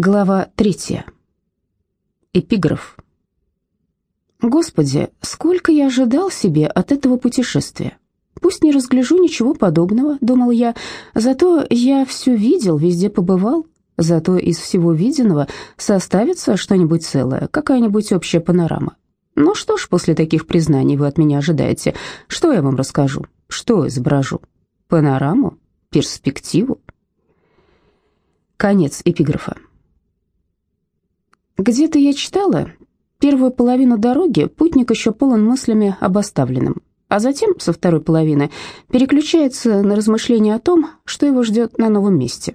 Глава третья. Эпиграф. Господи, сколько я ожидал себе от этого путешествия. Пусть не разгляжу ничего подобного, думал я, зато я все видел, везде побывал, зато из всего виденного составится что-нибудь целое, какая-нибудь общая панорама. Ну что ж, после таких признаний вы от меня ожидаете? Что я вам расскажу? Что изображу? Панораму? Перспективу? Конец эпиграфа. Где-то я читала, первую половину дороги путник еще полон мыслями об оставленном, а затем, со второй половины, переключается на размышления о том, что его ждет на новом месте.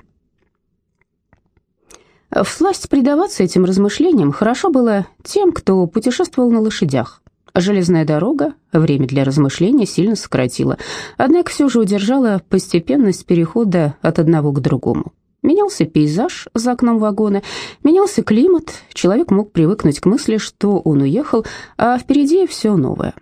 Всласть предаваться этим размышлениям хорошо было тем, кто путешествовал на лошадях. Железная дорога время для размышления сильно сократила, однако все же удержала постепенность перехода от одного к другому. Менялся пейзаж за окном вагона, менялся климат, человек мог привыкнуть к мысли, что он уехал, а впереди все новое.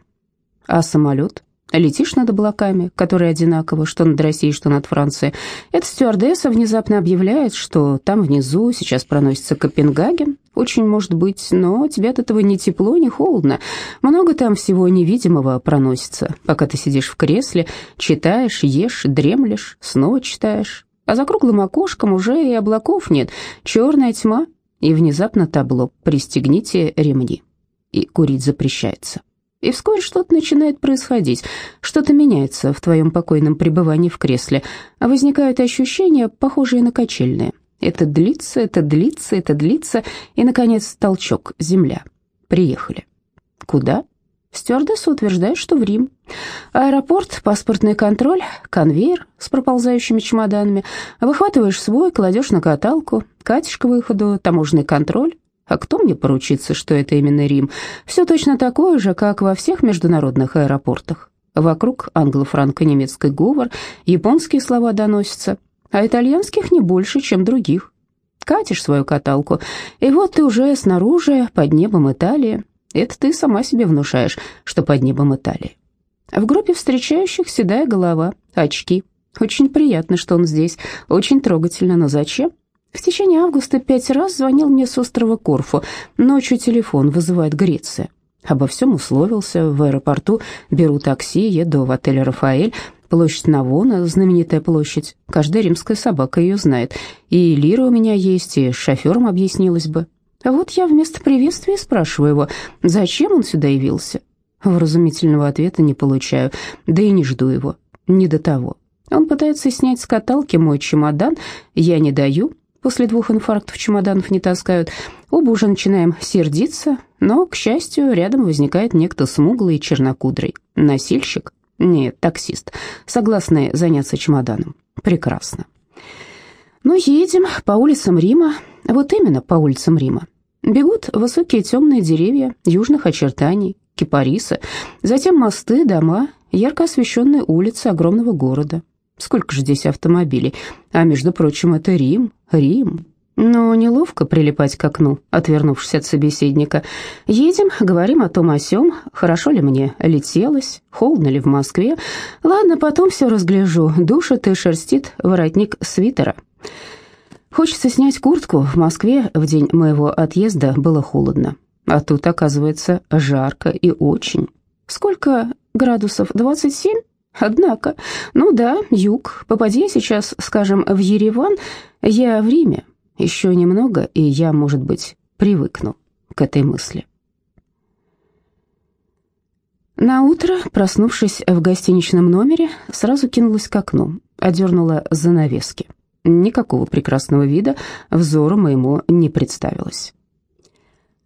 А самолет? Летишь над облаками, которые одинаковы, что над Россией, что над Францией. Эта стюардесса внезапно объявляет, что там внизу сейчас проносится Копенгаген. Очень может быть, но тебе от этого ни тепло, ни холодно. Много там всего невидимого проносится, пока ты сидишь в кресле, читаешь, ешь, дремлешь, снова читаешь а за круглым окошком уже и облаков нет, черная тьма, и внезапно табло «Пристегните ремни». И курить запрещается. И вскоре что-то начинает происходить, что-то меняется в твоем покойном пребывании в кресле, а возникают ощущения, похожие на качельные. Это длится, это длится, это длится, и, наконец, толчок, земля. Приехали. Куда? Стюардесса утверждает, что в Рим. Аэропорт, паспортный контроль, конвейер с проползающими чемоданами. Выхватываешь свой, кладешь на каталку, катишь к выходу, таможенный контроль. А кто мне поручится, что это именно Рим? Все точно такое же, как во всех международных аэропортах. Вокруг англо-франко-немецкий говор, японские слова доносятся, а итальянских не больше, чем других. Катишь свою каталку, и вот ты уже снаружи, под небом Италии, это ты сама себе внушаешь, что под небом Италии. В группе встречающих седая голова, очки. Очень приятно, что он здесь, очень трогательно, но зачем? В течение августа пять раз звонил мне с острова Корфу. Ночью телефон вызывает Греция. Обо всем условился. В аэропорту беру такси, еду в отель «Рафаэль». Площадь Навона, знаменитая площадь. Каждая римская собака ее знает. И лира у меня есть, и с шофером объяснилась бы. А вот я вместо приветствия спрашиваю его, зачем он сюда явился. Вразумительного ответа не получаю, да и не жду его. Не до того. Он пытается снять с каталки мой чемодан, я не даю. После двух инфарктов чемоданов не таскают. Оба уже начинаем сердиться, но, к счастью, рядом возникает некто смуглый и чернокудрый. Носильщик? Нет, таксист, согласный заняться чемоданом. Прекрасно. Ну, едем по улицам Рима, вот именно по улицам Рима. Бегут высокие темные деревья южных очертаний, кипарисы, затем мосты, дома, ярко освещенные улицы огромного города. Сколько же здесь автомобилей? А между прочим, это Рим, Рим. Но неловко прилипать к окну, отвернувшись от собеседника. Едем, говорим о том о сём, хорошо ли мне летелось, холодно ли в Москве. Ладно, потом все разгляжу, душит и шерстит воротник свитера. Хочется снять куртку. В Москве в день моего отъезда было холодно. А тут, оказывается, жарко и очень. Сколько градусов? 27? Однако, ну да, юг. Попади сейчас, скажем, в Ереван, я в Риме. Еще немного, и я, может быть, привыкну к этой мысли. На утро, проснувшись в гостиничном номере, сразу кинулась к окну, одернула занавески. Никакого прекрасного вида взору моему не представилось.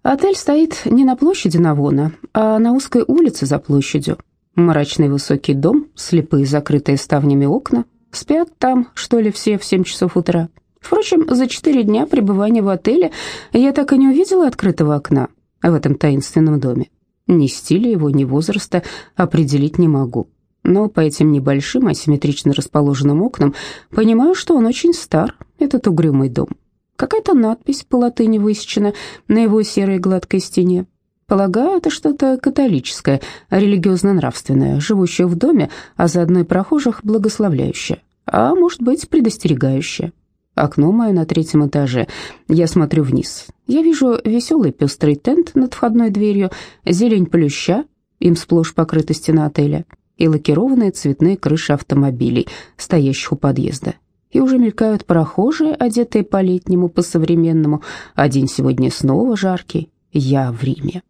Отель стоит не на площади Навона, а на узкой улице за площадью. Мрачный высокий дом, слепые закрытые ставнями окна. Спят там, что ли, все в семь часов утра. Впрочем, за четыре дня пребывания в отеле я так и не увидела открытого окна в этом таинственном доме. Ни стиля его, ни возраста определить не могу но по этим небольшим, асимметрично расположенным окнам понимаю, что он очень стар, этот угрюмый дом. Какая-то надпись по латыни высечена на его серой гладкой стене. Полагаю, это что-то католическое, религиозно-нравственное, живущее в доме, а заодно и прохожих благословляющее, а может быть предостерегающее. Окно мое на третьем этаже. Я смотрю вниз. Я вижу веселый пестрый тент над входной дверью, зелень плюща, им сплошь покрыта стена отеля, и лакированные цветные крыши автомобилей, стоящих у подъезда. И уже мелькают прохожие, одетые по-летнему, по-современному, а день сегодня снова жаркий. Я в Риме.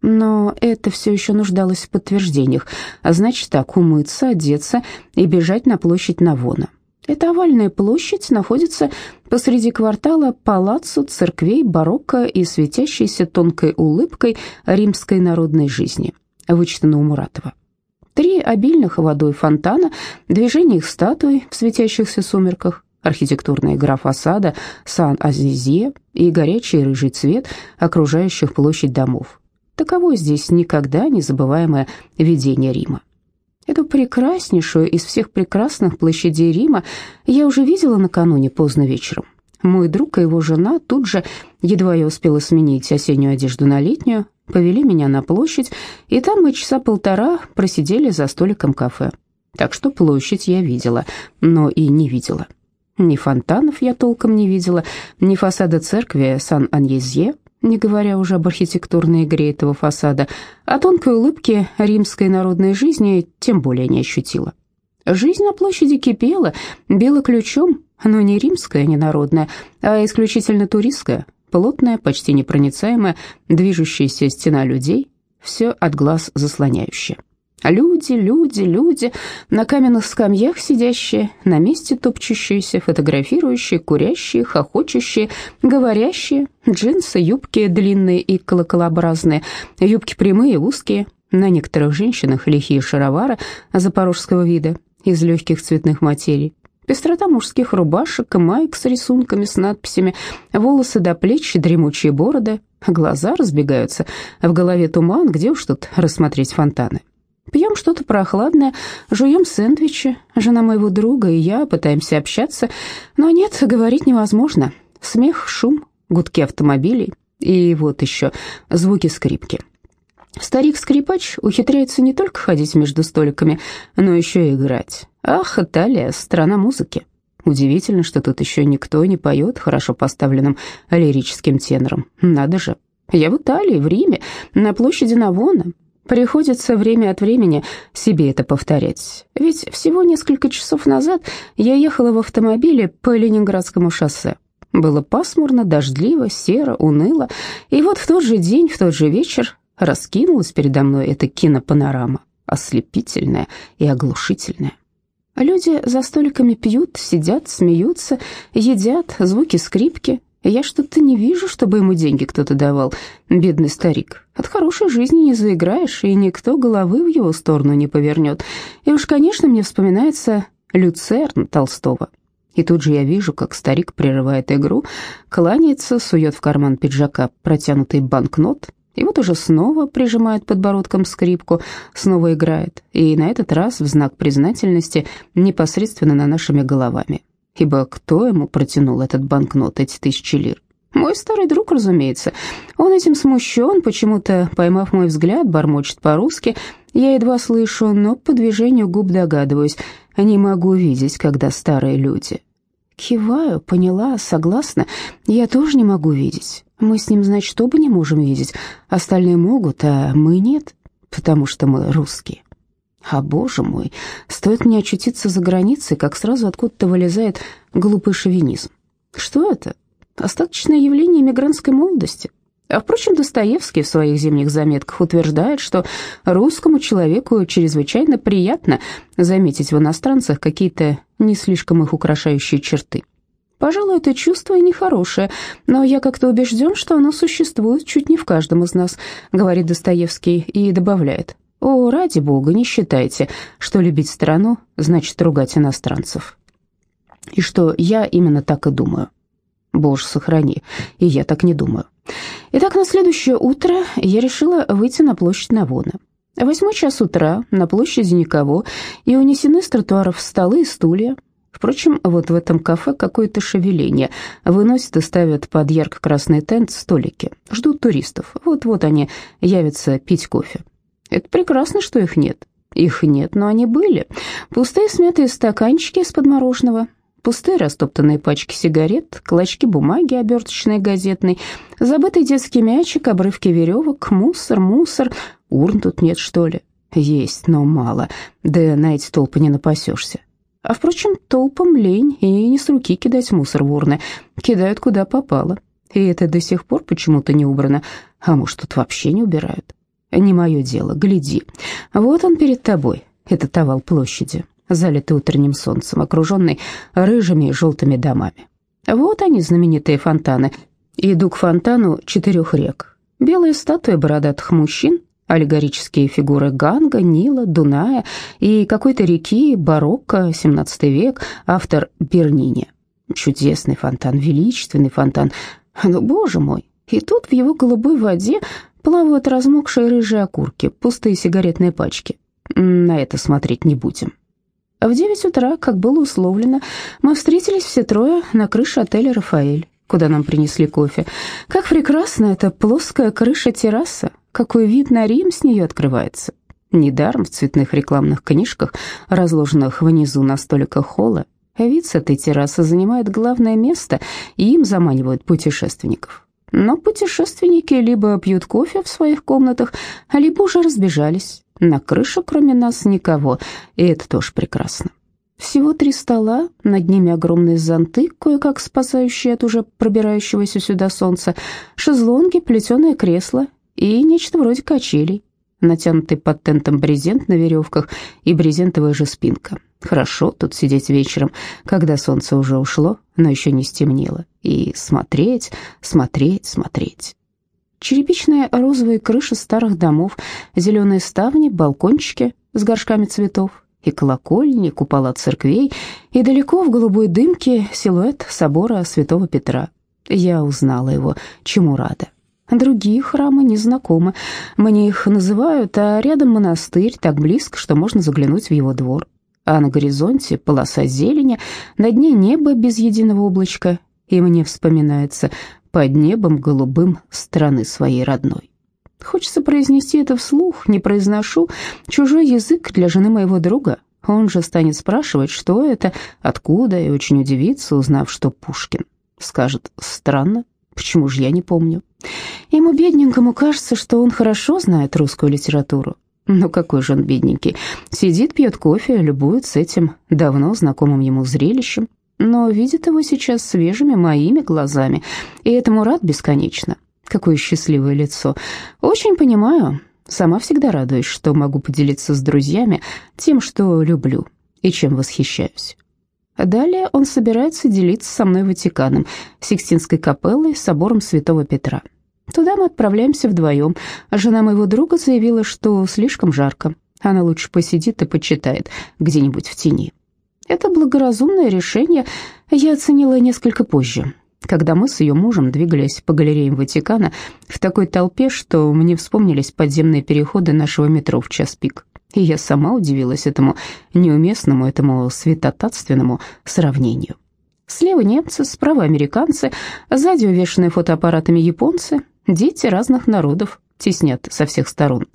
Но это все еще нуждалось в подтверждениях, а значит так, умыться, одеться и бежать на площадь Навона. Эта овальная площадь находится посреди квартала палаццо, церквей, барокко и светящейся тонкой улыбкой римской народной жизни, вычитана у Муратова. Три обильных водой фонтана, движение их статуй в светящихся сумерках, архитектурная игра фасада Сан-Азизье и горячий рыжий цвет окружающих площадь домов. Таково здесь никогда не забываемое видение Рима. Эту прекраснейшую из всех прекрасных площадей Рима я уже видела накануне поздно вечером. Мой друг и его жена тут же, едва я успела сменить осеннюю одежду на летнюю, повели меня на площадь, и там мы часа полтора просидели за столиком кафе. Так что площадь я видела, но и не видела. Ни фонтанов я толком не видела, ни фасада церкви Сан-Аньезье, не говоря уже об архитектурной игре этого фасада, а тонкой улыбки римской народной жизни тем более не ощутила. Жизнь на площади кипела, била ключом, но не римская, не народная, а исключительно туристская, плотная, почти непроницаемая, движущаяся стена людей, все от глаз заслоняющая. Люди, люди, люди, на каменных скамьях сидящие, на месте топчущиеся, фотографирующие, курящие, хохочущие, говорящие, джинсы, юбки длинные и колоколообразные, юбки прямые, узкие, на некоторых женщинах лихие шаровары запорожского вида из легких цветных материй, пестрота мужских рубашек, майк с рисунками, с надписями, волосы до плеч, дремучие бороды, глаза разбегаются, в голове туман, где уж тут рассмотреть фонтаны. Пьем что-то прохладное, жуем сэндвичи. Жена моего друга и я пытаемся общаться, но нет, говорить невозможно. Смех, шум, гудки автомобилей и вот еще звуки скрипки. Старик-скрипач ухитряется не только ходить между столиками, но еще и играть. Ах, Италия, страна музыки. Удивительно, что тут еще никто не поет хорошо поставленным лирическим тенором. Надо же. Я в Италии, в Риме, на площади Навона. Приходится время от времени себе это повторять. Ведь всего несколько часов назад я ехала в автомобиле по Ленинградскому шоссе. Было пасмурно, дождливо, серо, уныло, и вот в тот же день, в тот же вечер раскинулась передо мной эта кинопанорама, ослепительная и оглушительная. Люди за столиками пьют, сидят, смеются, едят, звуки скрипки, я что-то не вижу, чтобы ему деньги кто-то давал, бедный старик. От хорошей жизни не заиграешь, и никто головы в его сторону не повернет. И уж, конечно, мне вспоминается Люцерн Толстого. И тут же я вижу, как старик прерывает игру, кланяется, сует в карман пиджака протянутый банкнот, и вот уже снова прижимает подбородком скрипку, снова играет, и на этот раз в знак признательности непосредственно на нашими головами ибо кто ему протянул этот банкнот, эти тысячи лир? Мой старый друг, разумеется. Он этим смущен, почему-то, поймав мой взгляд, бормочет по-русски. Я едва слышу, но по движению губ догадываюсь. Не могу видеть, когда старые люди. Киваю, поняла, согласна. Я тоже не могу видеть. Мы с ним, значит, оба не можем видеть. Остальные могут, а мы нет, потому что мы русские. А, боже мой, стоит мне очутиться за границей, как сразу откуда-то вылезает глупый шовинизм. Что это? Остаточное явление мигрантской молодости. А, впрочем, Достоевский в своих зимних заметках утверждает, что русскому человеку чрезвычайно приятно заметить в иностранцах какие-то не слишком их украшающие черты. Пожалуй, это чувство и нехорошее, но я как-то убежден, что оно существует чуть не в каждом из нас, говорит Достоевский и добавляет. О, ради бога, не считайте, что любить страну значит ругать иностранцев. И что я именно так и думаю. Боже, сохрани, и я так не думаю. Итак, на следующее утро я решила выйти на площадь Навона. Восьмой час утра, на площади никого, и унесены с тротуаров столы и стулья. Впрочем, вот в этом кафе какое-то шевеление. Выносят и ставят под ярко-красный тент столики. Ждут туристов. Вот-вот они явятся пить кофе. Это прекрасно, что их нет. Их нет, но они были. Пустые смятые стаканчики из-под мороженого, Пустые растоптанные пачки сигарет, клочки бумаги, оберточной газетной, забытый детский мячик, обрывки веревок, мусор, мусор. Урн тут нет, что ли? Есть, но мало. Да на эти толпы не напасешься. А, впрочем, толпам лень, и не с руки кидать мусор в урны. Кидают куда попало. И это до сих пор почему-то не убрано. А может, тут вообще не убирают? Не мое дело, гляди. Вот он перед тобой, этот овал площади залитый утренним солнцем, окруженный рыжими и желтыми домами. Вот они, знаменитые фонтаны. Иду к фонтану четырех рек. Белые статуи бородатых мужчин, аллегорические фигуры Ганга, Нила, Дуная и какой-то реки, барокко, 17 век, автор Бернини. Чудесный фонтан, величественный фонтан. Но, боже мой, и тут в его голубой воде плавают размокшие рыжие окурки, пустые сигаретные пачки. На это смотреть не будем. В девять утра, как было условлено, мы встретились все трое на крыше отеля «Рафаэль», куда нам принесли кофе. Как прекрасна эта плоская крыша-терраса, какой вид на Рим с нее открывается. Недаром в цветных рекламных книжках, разложенных внизу на столиках холла, вид с этой террасы занимает главное место, и им заманивают путешественников. Но путешественники либо пьют кофе в своих комнатах, либо уже разбежались. На крыше, кроме нас, никого, и это тоже прекрасно. Всего три стола, над ними огромные зонты, кое-как спасающие от уже пробирающегося сюда солнца, шезлонги, плетеное кресло и нечто вроде качелей, натянутый под тентом брезент на веревках и брезентовая же спинка. Хорошо тут сидеть вечером, когда солнце уже ушло, но еще не стемнело, и смотреть, смотреть, смотреть. Черепичные розовые крыши старых домов, зеленые ставни, балкончики с горшками цветов, и колокольни, купола церквей, и далеко в голубой дымке силуэт собора святого Петра. Я узнала его, чему рада. Другие храмы не знакомы. Мне их называют, а рядом монастырь, так близко, что можно заглянуть в его двор. А на горизонте полоса зелени, на дне небо без единого облачка, и мне вспоминается под небом голубым страны своей родной. Хочется произнести это вслух, не произношу. Чужой язык для жены моего друга. Он же станет спрашивать, что это, откуда, и очень удивится, узнав, что Пушкин. Скажет, странно, почему же я не помню. Ему, бедненькому, кажется, что он хорошо знает русскую литературу. Но какой же он бедненький. Сидит, пьет кофе, любуется этим давно знакомым ему зрелищем но видит его сейчас свежими моими глазами, и этому рад бесконечно. Какое счастливое лицо. Очень понимаю, сама всегда радуюсь, что могу поделиться с друзьями тем, что люблю и чем восхищаюсь. Далее он собирается делиться со мной Ватиканом, Сикстинской капеллой, собором Святого Петра. Туда мы отправляемся вдвоем. Жена моего друга заявила, что слишком жарко. Она лучше посидит и почитает где-нибудь в тени. Это благоразумное решение я оценила несколько позже, когда мы с ее мужем двигались по галереям Ватикана в такой толпе, что мне вспомнились подземные переходы нашего метро в час пик. И я сама удивилась этому неуместному, этому святотатственному сравнению. Слева немцы, справа американцы, сзади увешанные фотоаппаратами японцы, дети разных народов, теснят со всех сторон.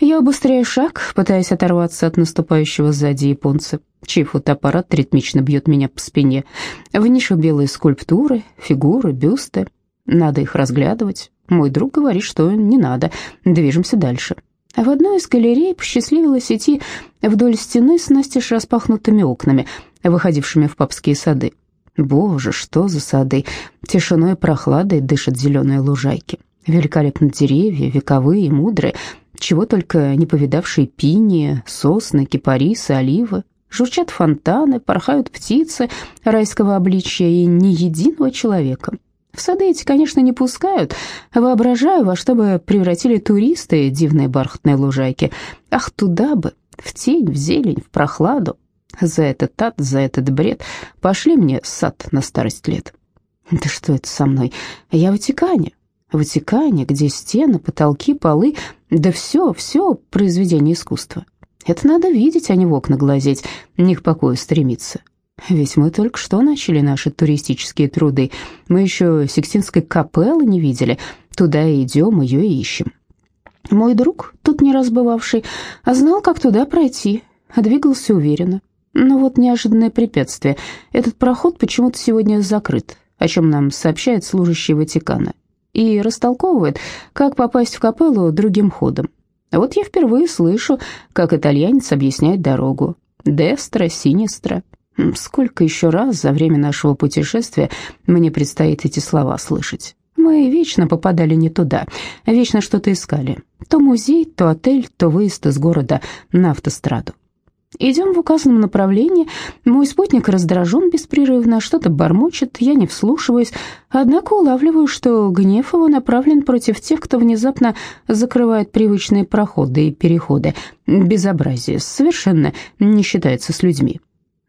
Я убыстряю шаг, пытаясь оторваться от наступающего сзади японца, чей фотоаппарат ритмично бьет меня по спине. В нише белые скульптуры, фигуры, бюсты. Надо их разглядывать. Мой друг говорит, что не надо, движемся дальше. В одной из галерей посчастливилось идти вдоль стены с настежь распахнутыми окнами, выходившими в папские сады. Боже, что за сады! Тишиной и прохладой дышат зеленые лужайки. Великолепны деревья, вековые, мудрые, чего только не повидавшие пинии, сосны, кипарисы, оливы. Журчат фонтаны, порхают птицы райского обличия и ни единого человека. В сады эти, конечно, не пускают. Воображаю, во что бы превратили туристы дивные бархатные лужайки. Ах, туда бы, в тень, в зелень, в прохладу. За этот ад, за этот бред пошли мне сад на старость лет. Да что это со мной? Я в Ватикане. В Ватикане, где стены, потолки, полы, да все, все произведение искусства. Это надо видеть, а не в окна глазеть, не к покою стремиться. Ведь мы только что начали наши туристические труды. Мы еще Сикстинской капеллы не видели. Туда и идем, ее и ищем. Мой друг, тут не раз бывавший, знал, как туда пройти, двигался уверенно. Но вот неожиданное препятствие. Этот проход почему-то сегодня закрыт, о чем нам сообщает служащий Ватикана. И растолковывает, как попасть в капеллу другим ходом. Вот я впервые слышу, как итальянец объясняет дорогу. Дестра, синистра. Сколько еще раз за время нашего путешествия мне предстоит эти слова слышать? Мы вечно попадали не туда, вечно что-то искали. То музей, то отель, то выезд из города на автостраду. Идем в указанном направлении. Мой спутник раздражен беспрерывно, что-то бормочет, я не вслушиваюсь, однако улавливаю, что гнев его направлен против тех, кто внезапно закрывает привычные проходы и переходы. Безобразие совершенно не считается с людьми.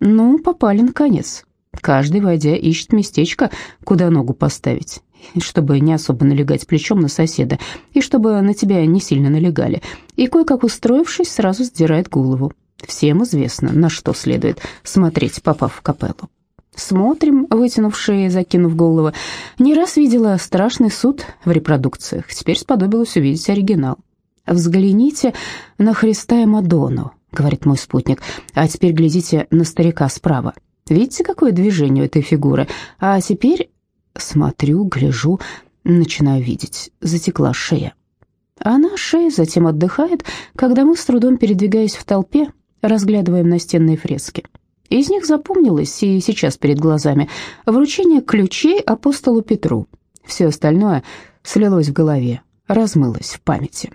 Ну, попали наконец. Каждый, войдя, ищет местечко, куда ногу поставить, чтобы не особо налегать плечом на соседа, и чтобы на тебя не сильно налегали. И кое-как устроившись, сразу сдирает голову. Всем известно, на что следует смотреть, попав в капеллу. Смотрим, вытянув шеи, закинув голову. Не раз видела страшный суд в репродукциях, теперь сподобилась увидеть оригинал. Взгляните на Христа и Мадонну, — говорит мой спутник. «А теперь глядите на старика справа. Видите, какое движение у этой фигуры? А теперь смотрю, гляжу, начинаю видеть. Затекла шея. Она шея затем отдыхает, когда мы с трудом передвигаясь в толпе, разглядываем настенные фрески. Из них запомнилось и сейчас перед глазами вручение ключей апостолу Петру. Все остальное слилось в голове, размылось в памяти.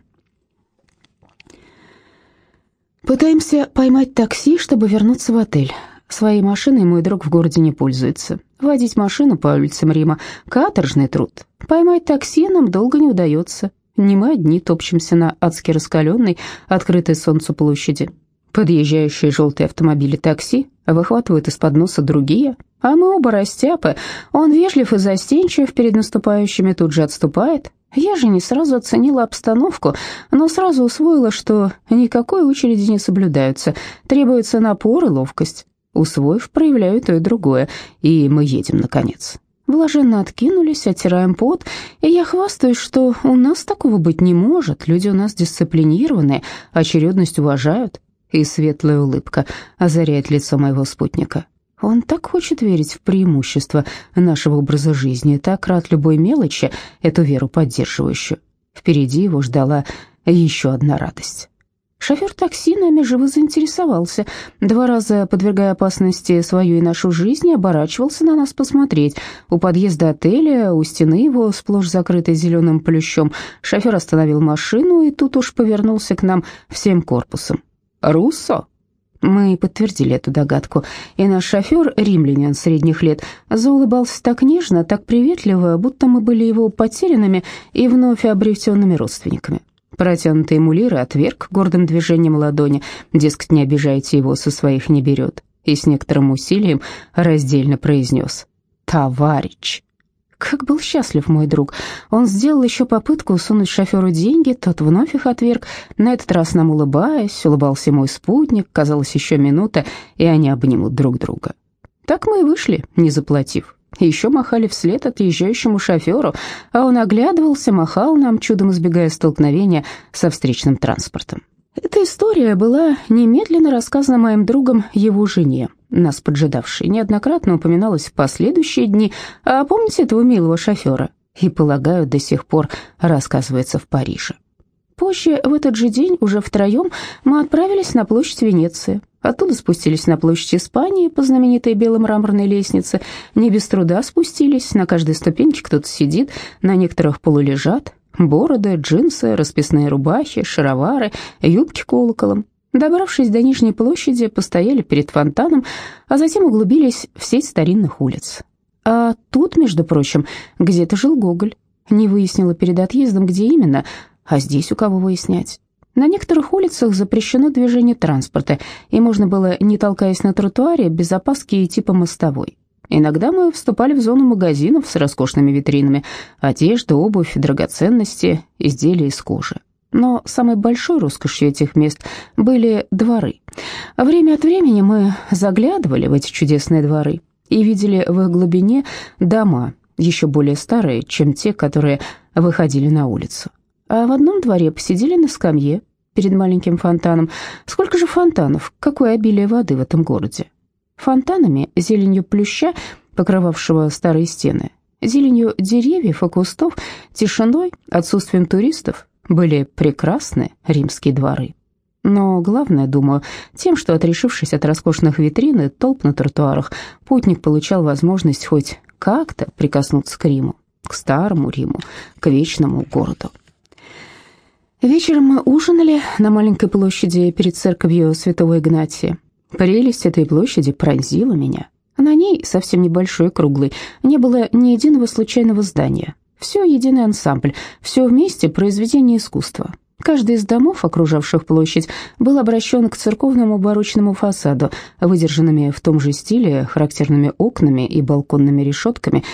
Пытаемся поймать такси, чтобы вернуться в отель. Своей машиной мой друг в городе не пользуется. Водить машину по улицам Рима – каторжный труд. Поймать такси нам долго не удается. Не мы одни топчемся на адски раскаленной, открытой солнцу площади. Подъезжающие желтые автомобили такси выхватывают из-под носа другие, а мы оба растяпы. Он вежлив и застенчив перед наступающими, тут же отступает, я же не сразу оценила обстановку, но сразу усвоила, что никакой очереди не соблюдаются, требуется напор и ловкость. Усвоив, проявляю то и другое, и мы едем, наконец. Блаженно откинулись, оттираем пот, и я хвастаюсь, что у нас такого быть не может, люди у нас дисциплинированные, очередность уважают, и светлая улыбка озаряет лицо моего спутника. Он так хочет верить в преимущество нашего образа жизни, так рад любой мелочи, эту веру поддерживающую. Впереди его ждала еще одна радость. Шофер такси нами живо заинтересовался. Два раза, подвергая опасности свою и нашу жизнь, оборачивался на нас посмотреть. У подъезда отеля, у стены его, сплошь закрытой зеленым плющом, шофер остановил машину и тут уж повернулся к нам всем корпусом. «Руссо!» Мы подтвердили эту догадку, и наш шофер, римлянин средних лет, заулыбался так нежно, так приветливо, будто мы были его потерянными и вновь обретенными родственниками. Протянутые ему лиры отверг гордым движением ладони, дескать, не обижайте его, со своих не берет, и с некоторым усилием раздельно произнес «Товарищ». Как был счастлив мой друг. Он сделал еще попытку сунуть шоферу деньги, тот вновь их отверг, на этот раз нам улыбаясь, улыбался мой спутник, казалось, еще минута, и они обнимут друг друга. Так мы и вышли, не заплатив. Еще махали вслед отъезжающему шоферу, а он оглядывался, махал нам, чудом избегая столкновения со встречным транспортом. Эта история была немедленно рассказана моим другом его жене, нас поджидавшей, неоднократно упоминалась в последующие дни. А помните этого милого шофера? И, полагаю, до сих пор рассказывается в Париже. Позже, в этот же день, уже втроем, мы отправились на площадь Венеции. Оттуда спустились на площадь Испании по знаменитой белой мраморной лестнице. Не без труда спустились, на каждой ступеньке кто-то сидит, на некоторых полулежат. Бороды, джинсы, расписные рубахи, шаровары, юбки колоколом. Добравшись до Нижней площади, постояли перед фонтаном, а затем углубились в сеть старинных улиц. А тут, между прочим, где-то жил Гоголь. Не выяснила перед отъездом, где именно, а здесь у кого выяснять. На некоторых улицах запрещено движение транспорта, и можно было, не толкаясь на тротуаре, без опаски идти по мостовой. Иногда мы вступали в зону магазинов с роскошными витринами, одежда, обувь, драгоценности, изделия из кожи но самой большой роскошью этих мест были дворы. Время от времени мы заглядывали в эти чудесные дворы и видели в их глубине дома, еще более старые, чем те, которые выходили на улицу. А в одном дворе посидели на скамье, перед маленьким фонтаном. Сколько же фонтанов, какое обилие воды в этом городе. Фонтанами, зеленью плюща, покрывавшего старые стены, зеленью деревьев и кустов, тишиной, отсутствием туристов были прекрасны римские дворы. Но главное, думаю, тем, что, отрешившись от роскошных витрин и толп на тротуарах, путник получал возможность хоть как-то прикоснуться к Риму, к старому Риму, к вечному городу. Вечером мы ужинали на маленькой площади перед церковью святого Игнатия. Прелесть этой площади пронзила меня. На ней, совсем небольшой, круглой, не было ни единого случайного здания. Все единый ансамбль, все вместе произведение искусства. Каждый из домов, окружавших площадь, был обращен к церковному барочному фасаду, выдержанными в том же стиле, характерными окнами и балконными решетками.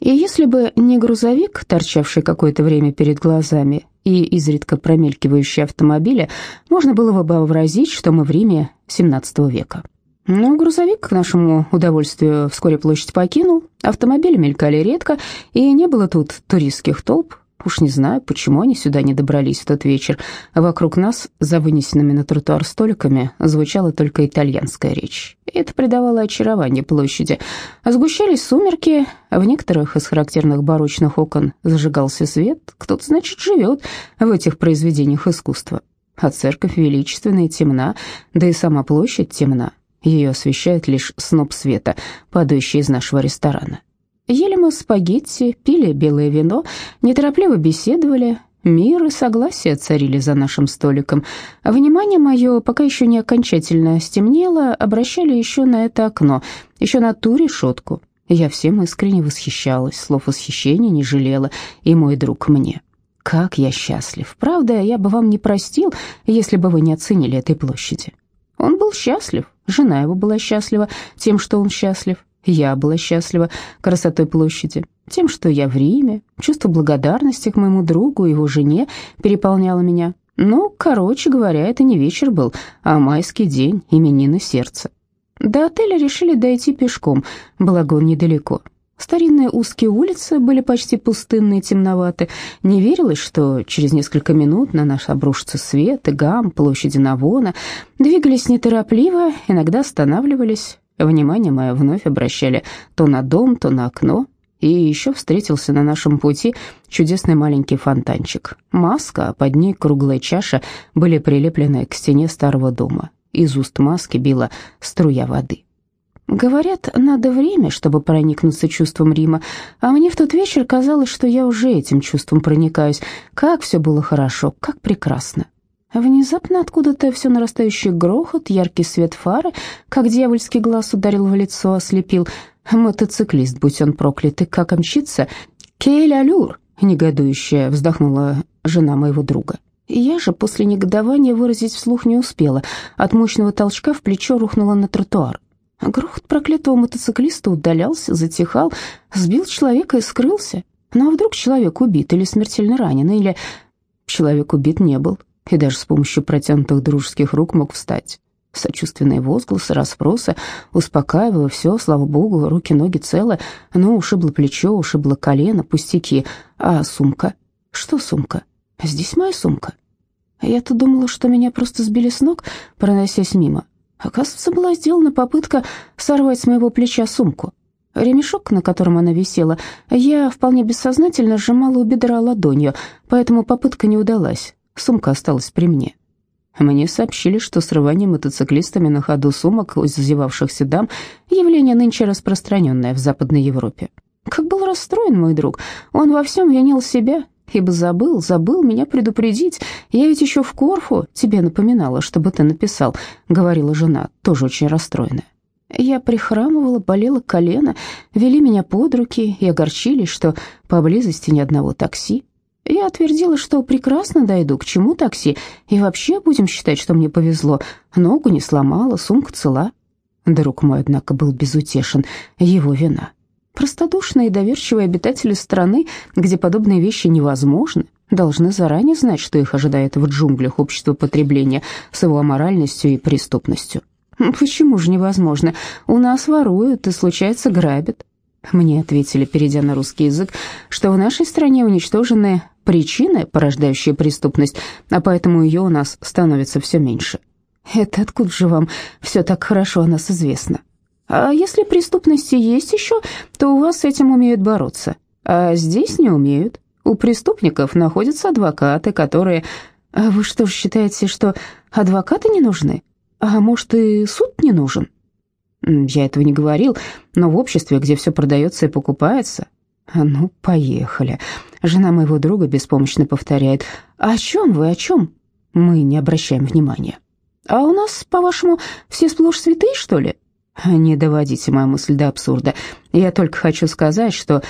И если бы не грузовик, торчавший какое-то время перед глазами, и изредка промелькивающие автомобили, можно было бы вообразить, что мы в Риме XVII века. Но грузовик, к нашему удовольствию, вскоре площадь покинул, автомобили мелькали редко, и не было тут туристских толп. Уж не знаю, почему они сюда не добрались в тот вечер. Вокруг нас, за вынесенными на тротуар столиками, звучала только итальянская речь. Это придавало очарование площади. Сгущались сумерки, в некоторых из характерных барочных окон зажигался свет. Кто-то, значит, живет в этих произведениях искусства. А церковь величественная темна, да и сама площадь темна. Ее освещает лишь сноп света, падающий из нашего ресторана. Ели мы спагетти, пили белое вино, неторопливо беседовали, мир и согласие царили за нашим столиком. Внимание мое, пока еще не окончательно стемнело, обращали еще на это окно, еще на ту решетку. Я всем искренне восхищалась, слов восхищения не жалела, и мой друг мне. Как я счастлив. Правда, я бы вам не простил, если бы вы не оценили этой площади. Он был счастлив, жена его была счастлива тем, что он счастлив. Я была счастлива красотой площади, тем, что я в Риме. Чувство благодарности к моему другу и его жене переполняло меня. Ну, короче говоря, это не вечер был, а майский день, именины сердца. До отеля решили дойти пешком, благо он недалеко. Старинные узкие улицы были почти пустынные и темноваты. Не верилось, что через несколько минут на нас обрушится свет и гам, площади Навона. Двигались неторопливо, иногда останавливались. Внимание мое вновь обращали то на дом, то на окно. И еще встретился на нашем пути чудесный маленький фонтанчик. Маска, а под ней круглая чаша были прилеплены к стене старого дома. Из уст маски била струя воды. Говорят, надо время, чтобы проникнуться чувством Рима, а мне в тот вечер казалось, что я уже этим чувством проникаюсь. Как все было хорошо, как прекрасно. Внезапно откуда-то все нарастающий грохот, яркий свет фары, как дьявольский глаз ударил в лицо, ослепил. Мотоциклист, будь он проклятый, как мчится. «Кейль алюр!» — негодующе вздохнула жена моего друга. Я же после негодования выразить вслух не успела. От мощного толчка в плечо рухнула на тротуар. Грохот проклятого мотоциклиста удалялся, затихал, сбил человека и скрылся. Ну а вдруг человек убит или смертельно ранен, или... Человек убит не был, и даже с помощью протянутых дружеских рук мог встать. Сочувственные возгласы, расспросы, успокаивало все, слава богу, руки-ноги целы, но ушибло плечо, ушибло колено, пустяки. А сумка? Что сумка? Здесь моя сумка. Я-то думала, что меня просто сбили с ног, проносясь мимо. Оказывается, была сделана попытка сорвать с моего плеча сумку. Ремешок, на котором она висела, я вполне бессознательно сжимала у бедра ладонью, поэтому попытка не удалась. Сумка осталась при мне. Мне сообщили, что срывание мотоциклистами на ходу сумок у зазевавшихся дам – явление нынче распространенное в Западной Европе. Как был расстроен мой друг, он во всем винил себя, ибо забыл, забыл меня предупредить. Я ведь еще в Корфу тебе напоминала, чтобы ты написал», — говорила жена, тоже очень расстроенная. Я прихрамывала, болело колено, вели меня под руки и огорчились, что поблизости ни одного такси. Я отвердила, что прекрасно дойду, к чему такси, и вообще будем считать, что мне повезло. Ногу не сломала, сумка цела. Друг мой, однако, был безутешен, его вина. Простодушные и доверчивые обитатели страны, где подобные вещи невозможны, должны заранее знать, что их ожидает в джунглях общества потребления с его аморальностью и преступностью. Почему же невозможно? У нас воруют и, случается, грабят. Мне ответили, перейдя на русский язык, что в нашей стране уничтожены причины, порождающие преступность, а поэтому ее у нас становится все меньше. Это откуда же вам все так хорошо о нас известно? А если преступности есть еще, то у вас с этим умеют бороться, а здесь не умеют. У преступников находятся адвокаты, которые... А вы что ж считаете, что адвокаты не нужны? А может, и суд не нужен? Я этого не говорил, но в обществе, где все продается и покупается... А ну, поехали. Жена моего друга беспомощно повторяет. «О чем вы, о чем?» Мы не обращаем внимания. «А у нас, по-вашему, все сплошь святые, что ли?» «Не доводите мою мысль до абсурда. Я только хочу сказать, что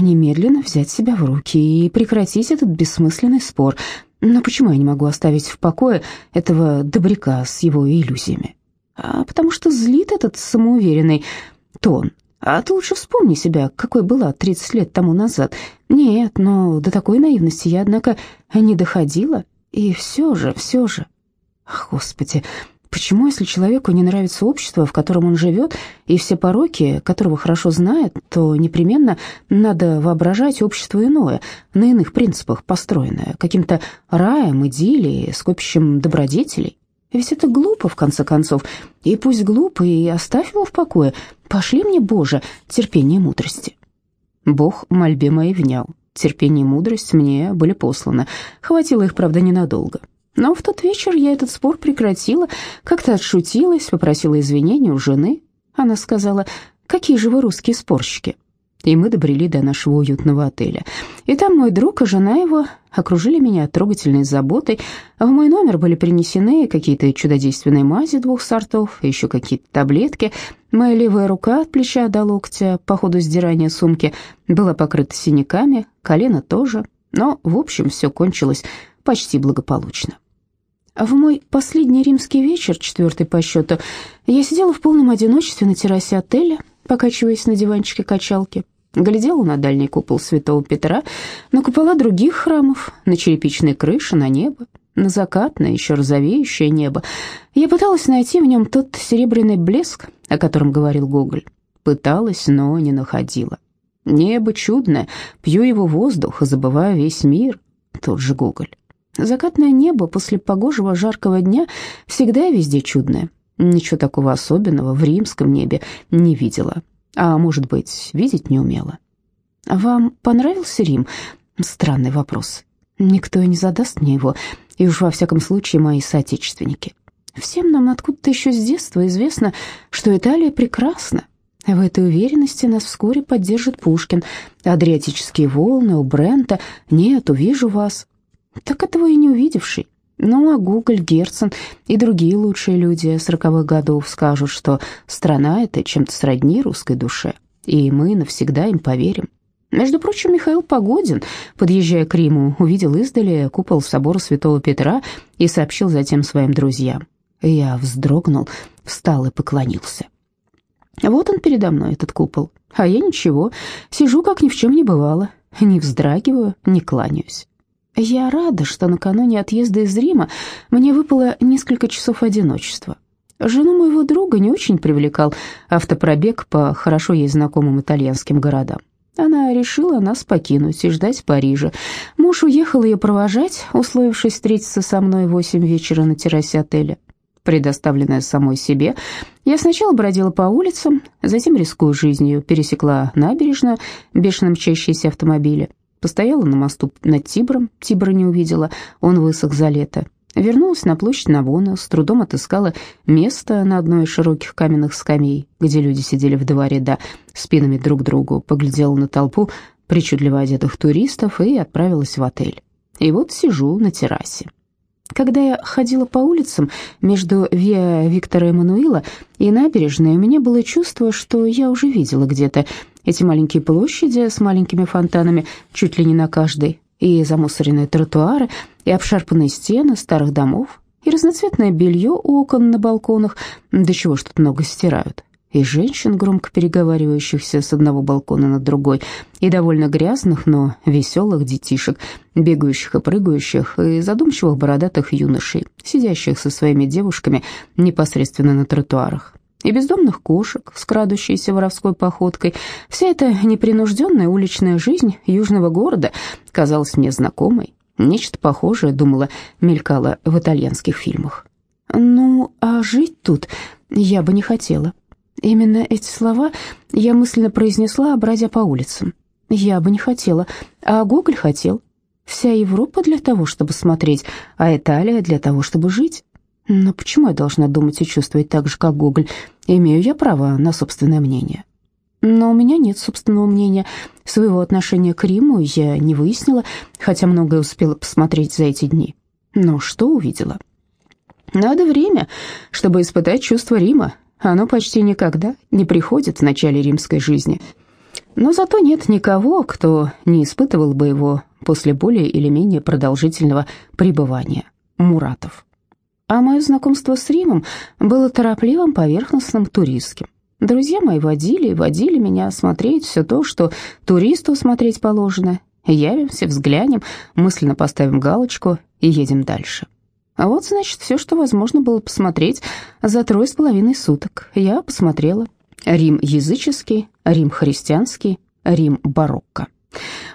немедленно взять себя в руки и прекратить этот бессмысленный спор. Но почему я не могу оставить в покое этого добряка с его иллюзиями? А потому что злит этот самоуверенный тон. А ты лучше вспомни себя, какой была 30 лет тому назад. Нет, но до такой наивности я, однако, не доходила. И все же, все же... Господи, Почему, если человеку не нравится общество, в котором он живет, и все пороки, которого хорошо знает, то непременно надо воображать общество иное, на иных принципах построенное, каким-то раем, идиллией, скопищем добродетелей? Ведь это глупо, в конце концов. И пусть глупо, и оставь его в покое. Пошли мне, Боже, терпение и мудрости. Бог мольбе моей внял. Терпение и мудрость мне были посланы. Хватило их, правда, ненадолго. Но в тот вечер я этот спор прекратила, как-то отшутилась, попросила извинения у жены. Она сказала, какие же вы русские спорщики. И мы добрели до нашего уютного отеля. И там мой друг и жена его окружили меня трогательной заботой. В мой номер были принесены какие-то чудодейственные мази двух сортов, еще какие-то таблетки. Моя левая рука от плеча до локтя по ходу сдирания сумки была покрыта синяками, колено тоже. Но, в общем, все кончилось почти благополучно. В мой последний римский вечер, четвертый по счету, я сидела в полном одиночестве на террасе отеля, покачиваясь на диванчике качалки. Глядела на дальний купол Святого Петра, на купола других храмов, на черепичные крыши, на небо, на закатное, еще розовеющее небо. Я пыталась найти в нем тот серебряный блеск, о котором говорил Гоголь. Пыталась, но не находила. Небо чудное, пью его воздух, забываю весь мир. Тот же Гоголь. Закатное небо после погожего жаркого дня всегда и везде чудное. Ничего такого особенного в римском небе не видела. А может быть, видеть не умела. Вам понравился Рим? Странный вопрос. Никто и не задаст мне его, и уж во всяком случае мои соотечественники. Всем нам откуда-то еще с детства известно, что Италия прекрасна. В этой уверенности нас вскоре поддержит Пушкин. Адриатические волны у Брента. Нет, увижу вас. Так этого и не увидевший. Ну, а Гуголь, Герцен и другие лучшие люди сороковых годов скажут, что страна эта чем-то сродни русской душе, и мы навсегда им поверим. Между прочим, Михаил Погодин, подъезжая к Риму, увидел издали купол собора Святого Петра и сообщил затем своим друзьям. Я вздрогнул, встал и поклонился. Вот он передо мной, этот купол, а я ничего, сижу, как ни в чем не бывало, не вздрагиваю, не кланяюсь. Я рада, что накануне отъезда из Рима мне выпало несколько часов одиночества. Жену моего друга не очень привлекал автопробег по хорошо ей знакомым итальянским городам. Она решила нас покинуть и ждать в Париже. Муж уехал ее провожать, условившись встретиться со мной в восемь вечера на террасе отеля. Предоставленная самой себе, я сначала бродила по улицам, затем, рискуя жизнью, пересекла набережную, бешено мчащиеся автомобили. Постояла на мосту над Тибром, Тибра не увидела, он высох за лето. Вернулась на площадь Навона, с трудом отыскала место на одной из широких каменных скамей, где люди сидели в два ряда, спинами друг к другу, поглядела на толпу причудливо одетых туристов и отправилась в отель. И вот сижу на террасе. Когда я ходила по улицам между Виа Виктора Эммануила и набережной, у меня было чувство, что я уже видела где-то эти маленькие площади с маленькими фонтанами чуть ли не на каждой, и замусоренные тротуары, и обшарпанные стены старых домов, и разноцветное белье у окон на балконах, до чего тут много стирают, и женщин, громко переговаривающихся с одного балкона на другой, и довольно грязных, но веселых детишек, бегающих и прыгающих, и задумчивых бородатых юношей, сидящих со своими девушками непосредственно на тротуарах. И бездомных кошек, скрадущиеся воровской походкой. Вся эта непринужденная уличная жизнь южного города казалась мне знакомой. Нечто похожее, думала, мелькало в итальянских фильмах. «Ну, а жить тут я бы не хотела». Именно эти слова я мысленно произнесла, бродя по улицам. Я бы не хотела, а Гоголь хотел. Вся Европа для того, чтобы смотреть, а Италия для того, чтобы жить. Но почему я должна думать и чувствовать так же, как Гоголь? Имею я право на собственное мнение. Но у меня нет собственного мнения. Своего отношения к Риму я не выяснила, хотя многое успела посмотреть за эти дни. Но что увидела? Надо время, чтобы испытать чувство Рима. Оно почти никогда не приходит в начале римской жизни. Но зато нет никого, кто не испытывал бы его после более или менее продолжительного пребывания. Муратов. А мое знакомство с Римом было торопливым, поверхностным, туристским. Друзья мои водили и водили меня смотреть все то, что туристу смотреть положено. Явимся, взглянем, мысленно поставим галочку и едем дальше. А вот, значит, все, что возможно было посмотреть за трое с половиной суток. Я посмотрела. Рим языческий, Рим христианский, Рим барокко.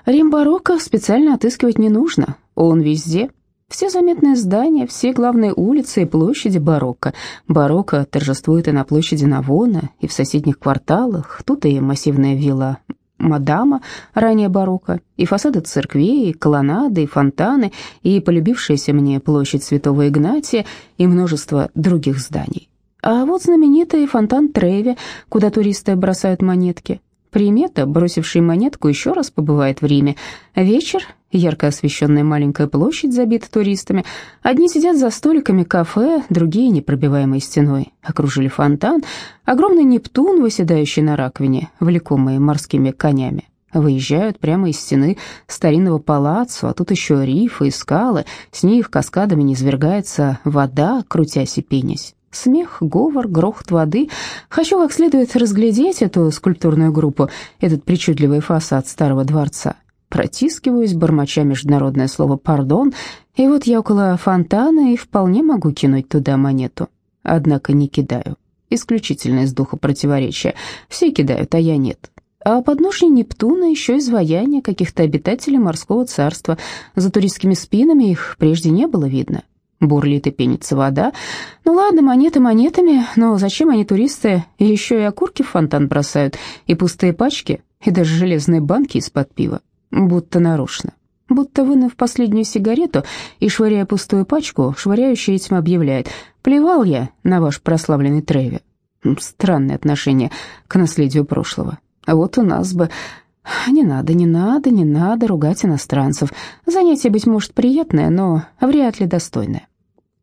Рим барокко специально отыскивать не нужно, он везде – все заметные здания, все главные улицы и площади барокко. Барокко торжествует и на площади Навона, и в соседних кварталах. Тут и массивная вилла Мадама, ранее барокко, и фасады церквей, и колоннады, и фонтаны, и полюбившаяся мне площадь Святого Игнатия, и множество других зданий. А вот знаменитый фонтан Треви, куда туристы бросают монетки. Примета, бросивший монетку, еще раз побывает в Риме. Вечер, ярко освещенная маленькая площадь забита туристами. Одни сидят за столиками кафе, другие, непробиваемой стеной, окружили фонтан. Огромный Нептун, выседающий на раковине, влекомый морскими конями. Выезжают прямо из стены старинного палаццо, а тут еще рифы и скалы, с них каскадами низвергается вода, крутясь и пенясь. Смех, говор, грохот воды. Хочу как следует разглядеть эту скульптурную группу, этот причудливый фасад старого дворца. Протискиваюсь, бормоча международное слово «пардон», и вот я около фонтана и вполне могу кинуть туда монету. Однако не кидаю. Исключительно из духа противоречия. Все кидают, а я нет. А подножье Нептуна еще изваяние каких-то обитателей морского царства. За туристскими спинами их прежде не было видно бурлит и пенится вода. Ну ладно, монеты монетами, но зачем они, туристы, еще и окурки в фонтан бросают, и пустые пачки, и даже железные банки из-под пива? Будто нарочно. Будто вынув последнюю сигарету и швыряя пустую пачку, швыряющий этим объявляет «Плевал я на ваш прославленный Треви». Странное отношение к наследию прошлого. А вот у нас бы... Не надо, не надо, не надо ругать иностранцев. Занятие, быть может, приятное, но вряд ли достойное.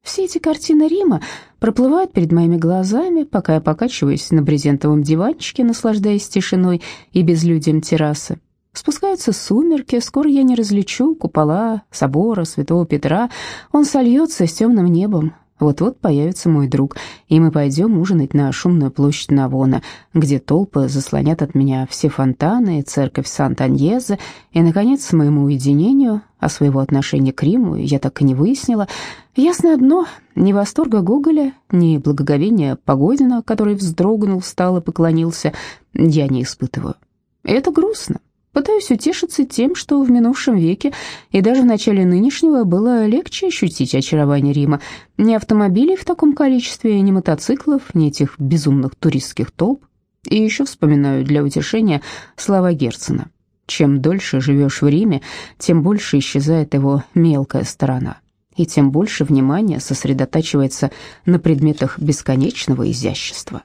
Все эти картины Рима проплывают перед моими глазами, пока я покачиваюсь на брезентовом диванчике, наслаждаясь тишиной и безлюдием террасы. Спускаются сумерки, скоро я не различу купола собора Святого Петра, он сольется с темным небом, вот-вот появится мой друг, и мы пойдем ужинать на шумную площадь Навона, где толпы заслонят от меня все фонтаны, церковь Сант-Аньезе, и, наконец, моему уединению, а своего отношения к Риму я так и не выяснила, ясно одно, ни восторга Гоголя, ни благоговения Погодина, который вздрогнул, встал и поклонился, я не испытываю. это грустно. Пытаюсь утешиться тем, что в минувшем веке и даже в начале нынешнего было легче ощутить очарование Рима. Ни автомобилей в таком количестве, ни мотоциклов, ни этих безумных туристских толп. И еще вспоминаю для утешения слова Герцена. Чем дольше живешь в Риме, тем больше исчезает его мелкая сторона, и тем больше внимания сосредотачивается на предметах бесконечного изящества.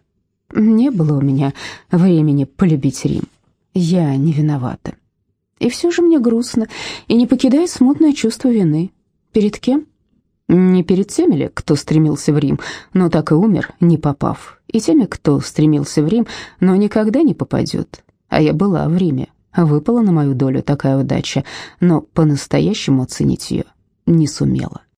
Не было у меня времени полюбить Рим. Я не виновата. И все же мне грустно, и не покидает смутное чувство вины. Перед кем? Не перед теми ли, кто стремился в Рим, но так и умер, не попав, и теми, кто стремился в Рим, но никогда не попадет. А я была в Риме, выпала на мою долю такая удача, но по-настоящему оценить ее не сумела.